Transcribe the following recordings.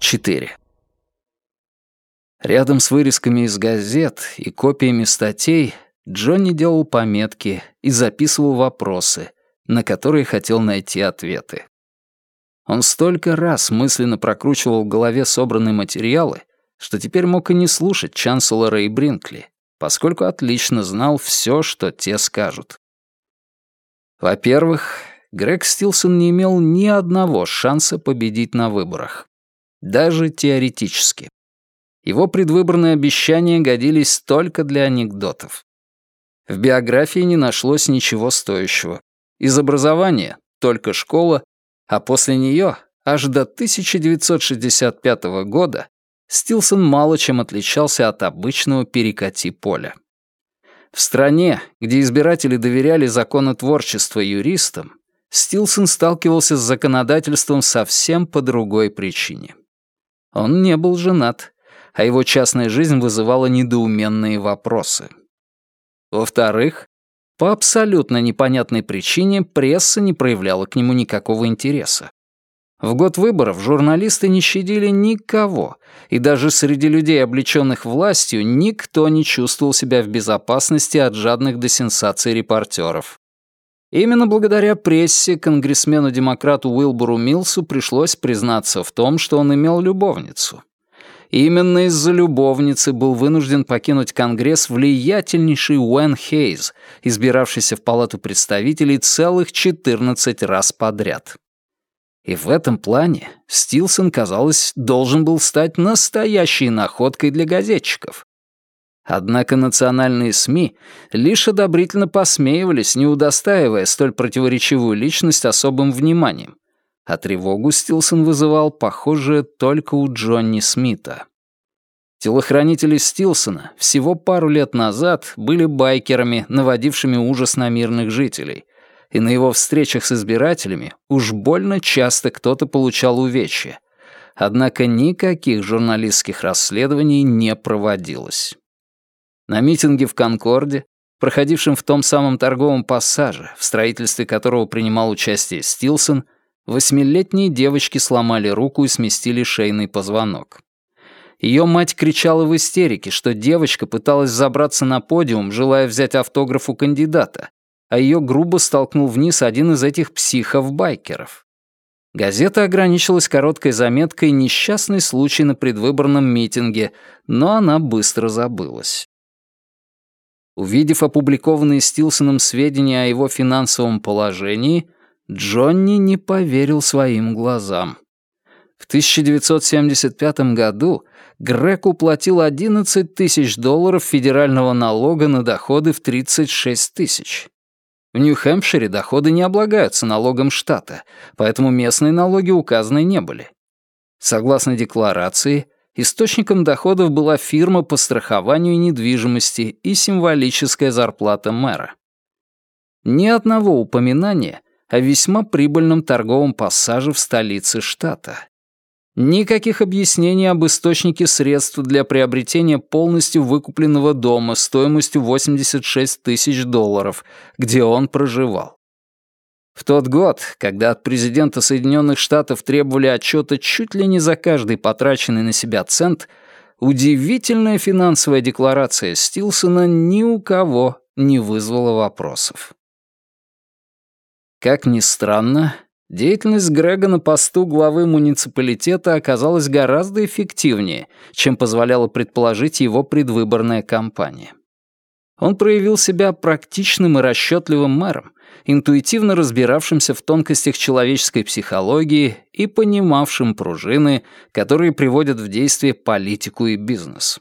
4. Рядом с вырезками из газет и копиями статей Джонни делал пометки и записывал вопросы, на которые хотел найти ответы. Он столько раз мысленно прокручивал в голове собранные материалы, что теперь мог и не слушать Чанселора и Бринкли, поскольку отлично знал все, что те скажут. Во-первых, Грег Стилсон не имел ни одного шанса победить на выборах. Даже теоретически. Его предвыборные обещания годились только для анекдотов. В биографии не нашлось ничего стоящего. Из образования — только школа, а после нее, аж до 1965 года, Стилсон мало чем отличался от обычного перекати поля. В стране, где избиратели доверяли законотворчество юристам, Стилсон сталкивался с законодательством совсем по другой причине. Он не был женат, а его частная жизнь вызывала недоуменные вопросы. Во-вторых, по абсолютно непонятной причине пресса не проявляла к нему никакого интереса. В год выборов журналисты не щадили никого, и даже среди людей, облеченных властью, никто не чувствовал себя в безопасности от жадных до сенсаций репортеров. Именно благодаря прессе конгрессмену-демократу Уилбуру Милсу пришлось признаться в том, что он имел любовницу. Именно из-за любовницы был вынужден покинуть Конгресс влиятельнейший Уэн Хейз, избиравшийся в Палату представителей целых 14 раз подряд. И в этом плане Стилсон, казалось, должен был стать настоящей находкой для газетчиков. Однако национальные СМИ лишь одобрительно посмеивались, не удостаивая столь противоречивую личность особым вниманием. А тревогу Стилсон вызывал, похоже, только у Джонни Смита. Телохранители Стилсона всего пару лет назад были байкерами, наводившими ужас на мирных жителей, и на его встречах с избирателями уж больно часто кто-то получал увечья. Однако никаких журналистских расследований не проводилось. На митинге в Конкорде, проходившем в том самом торговом пассаже, в строительстве которого принимал участие Стилсон, восьмилетние девочки сломали руку и сместили шейный позвонок. Ее мать кричала в истерике, что девочка пыталась забраться на подиум, желая взять автограф у кандидата, а ее грубо столкнул вниз один из этих психов-байкеров. Газета ограничилась короткой заметкой «Несчастный случай на предвыборном митинге», но она быстро забылась. Увидев опубликованные Стилсоном сведения о его финансовом положении, Джонни не поверил своим глазам. В 1975 году Грег уплатил 11 тысяч долларов федерального налога на доходы в 36 тысяч. В Нью-Хэмпшире доходы не облагаются налогом штата, поэтому местные налоги указаны не были. Согласно декларации, Источником доходов была фирма по страхованию недвижимости и символическая зарплата мэра. Ни одного упоминания о весьма прибыльном торговом пассаже в столице штата. Никаких объяснений об источнике средств для приобретения полностью выкупленного дома стоимостью 86 тысяч долларов, где он проживал. В тот год, когда от президента Соединенных Штатов требовали отчета чуть ли не за каждый потраченный на себя цент, удивительная финансовая декларация Стилсона ни у кого не вызвала вопросов. Как ни странно, деятельность Грега на посту главы муниципалитета оказалась гораздо эффективнее, чем позволяла предположить его предвыборная кампания. Он проявил себя практичным и расчетливым мэром, интуитивно разбиравшимся в тонкостях человеческой психологии и понимавшим пружины, которые приводят в действие политику и бизнес.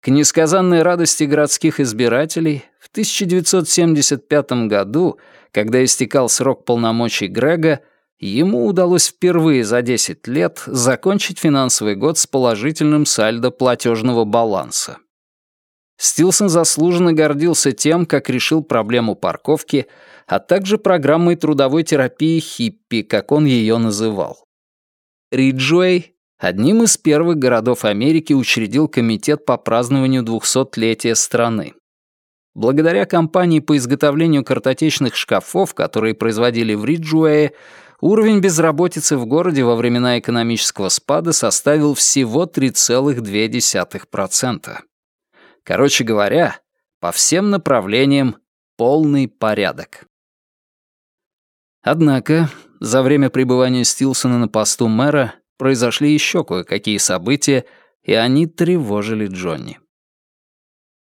К несказанной радости городских избирателей в 1975 году, когда истекал срок полномочий Грега, ему удалось впервые за 10 лет закончить финансовый год с положительным сальдо платежного баланса. Стилсон заслуженно гордился тем, как решил проблему парковки, а также программой трудовой терапии хиппи, как он ее называл. Риджуэй одним из первых городов Америки учредил комитет по празднованию 200-летия страны. Благодаря компании по изготовлению картотечных шкафов, которые производили в Риджуэе, уровень безработицы в городе во времена экономического спада составил всего 3,2%. Короче говоря, по всем направлениям полный порядок. Однако, за время пребывания Стилсона на посту мэра произошли еще кое-какие события, и они тревожили Джонни.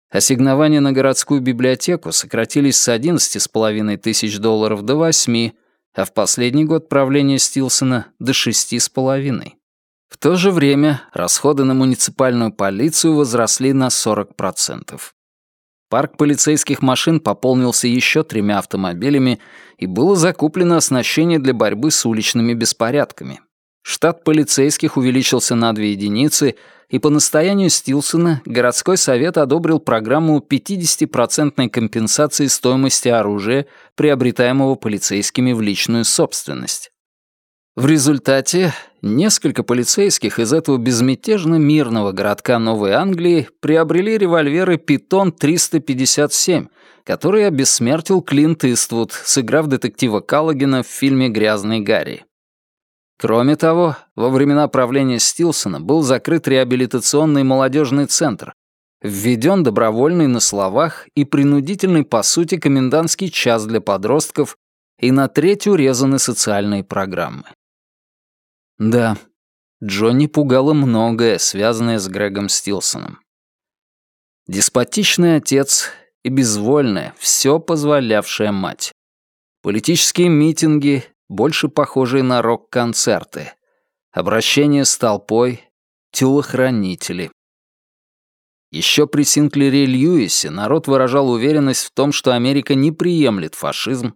Ассигнования на городскую библиотеку сократились с 11,5 тысяч долларов до 8, а в последний год правления Стилсона — до 6,5. В то же время расходы на муниципальную полицию возросли на 40%. Парк полицейских машин пополнился еще тремя автомобилями, и было закуплено оснащение для борьбы с уличными беспорядками. Штат полицейских увеличился на две единицы, и по настоянию Стилсона городской совет одобрил программу 50% компенсации стоимости оружия, приобретаемого полицейскими в личную собственность. В результате несколько полицейских из этого безмятежно мирного городка Новой Англии приобрели револьверы «Питон 357», который обессмертил Клинт Иствуд, сыграв детектива Каллогена в фильме «Грязный Гарри». Кроме того, во времена правления Стилсона был закрыт реабилитационный молодежный центр, введен добровольный на словах и принудительный по сути комендантский час для подростков и на треть урезаны социальные программы. Да, Джонни пугало многое, связанное с Грегом Стилсоном. Деспотичный отец и безвольная, все позволявшая мать. Политические митинги, больше похожие на рок-концерты. Обращение с толпой, телохранители. Еще при Синклере Льюисе народ выражал уверенность в том, что Америка не приемлет фашизм,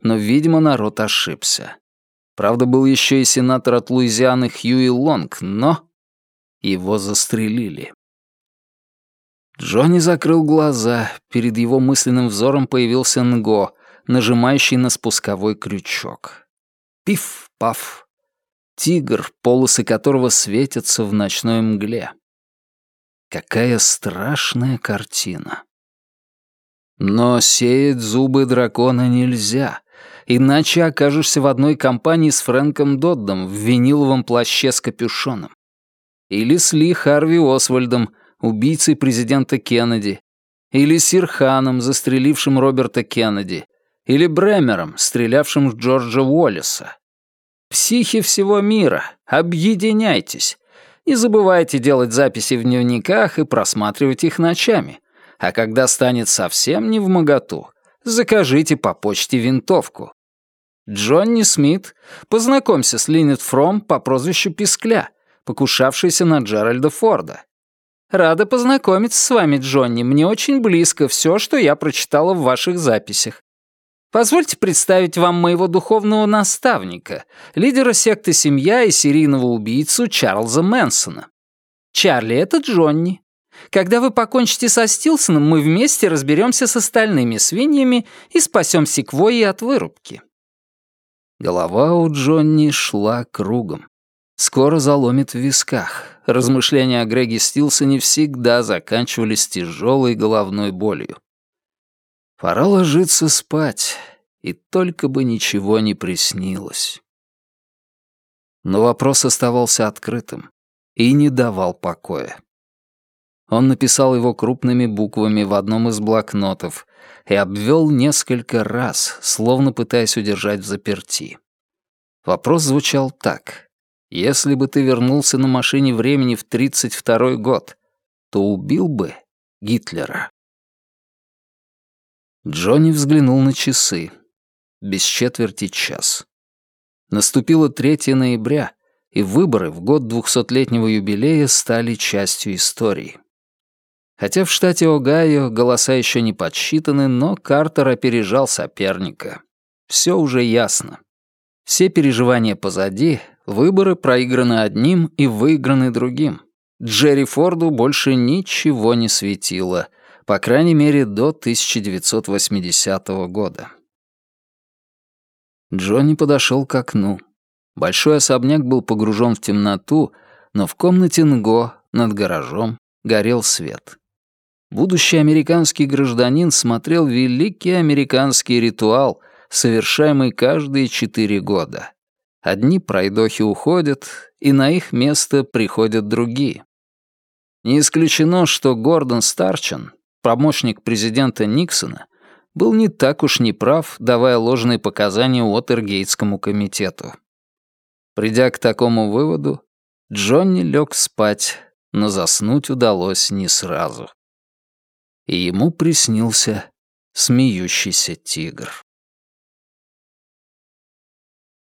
но, видимо, народ ошибся. Правда, был еще и сенатор от Луизианы Хьюи Лонг, но его застрелили. Джонни закрыл глаза, перед его мысленным взором появился Нго, нажимающий на спусковой крючок. Пиф-паф. Тигр, полосы которого светятся в ночной мгле. Какая страшная картина. Но сеять зубы дракона нельзя, иначе окажешься в одной компании с Фрэнком Доддом в виниловом плаще с капюшоном. Или с Ли Харви Освальдом, убийцей президента Кеннеди. Или Сирханом, застрелившим Роберта Кеннеди. Или Бремером, стрелявшим в Джорджа Уоллеса. Психи всего мира, объединяйтесь. Не забывайте делать записи в дневниках и просматривать их ночами. А когда станет совсем не в моготу, закажите по почте винтовку. Джонни Смит, познакомься с Линет Фром по прозвищу Пискля, покушавшийся на Джеральда Форда. Рада познакомиться с вами, Джонни. Мне очень близко все, что я прочитала в ваших записях. Позвольте представить вам моего духовного наставника, лидера секты «Семья» и серийного убийцу Чарльза Мэнсона. Чарли — это Джонни. Когда вы покончите со Стилсоном, мы вместе разберемся с остальными свиньями и спасем секвойи от вырубки». Голова у Джонни шла кругом. Скоро заломит в висках. Размышления о Греге Стилсоне всегда заканчивались тяжелой головной болью. Пора ложиться спать, и только бы ничего не приснилось. Но вопрос оставался открытым и не давал покоя. Он написал его крупными буквами в одном из блокнотов и обвел несколько раз, словно пытаясь удержать в заперти. Вопрос звучал так. «Если бы ты вернулся на машине времени в 32 год, то убил бы Гитлера». Джонни взглянул на часы. Без четверти час. Наступило 3 ноября, и выборы в год двухсотлетнего юбилея стали частью истории. Хотя в штате Огайо голоса еще не подсчитаны, но Картер опережал соперника. Все уже ясно. Все переживания позади, выборы проиграны одним и выиграны другим. Джерри Форду больше ничего не светило — по крайней мере, до 1980 года. Джонни подошел к окну. Большой особняк был погружен в темноту, но в комнате Нго над гаражом горел свет. Будущий американский гражданин смотрел великий американский ритуал, совершаемый каждые четыре года. Одни пройдохи уходят, и на их место приходят другие. Не исключено, что Гордон Старчен, помощник президента Никсона, был не так уж неправ, давая ложные показания Уотергейтскому комитету. Придя к такому выводу, Джонни лег спать, но заснуть удалось не сразу. И ему приснился смеющийся тигр.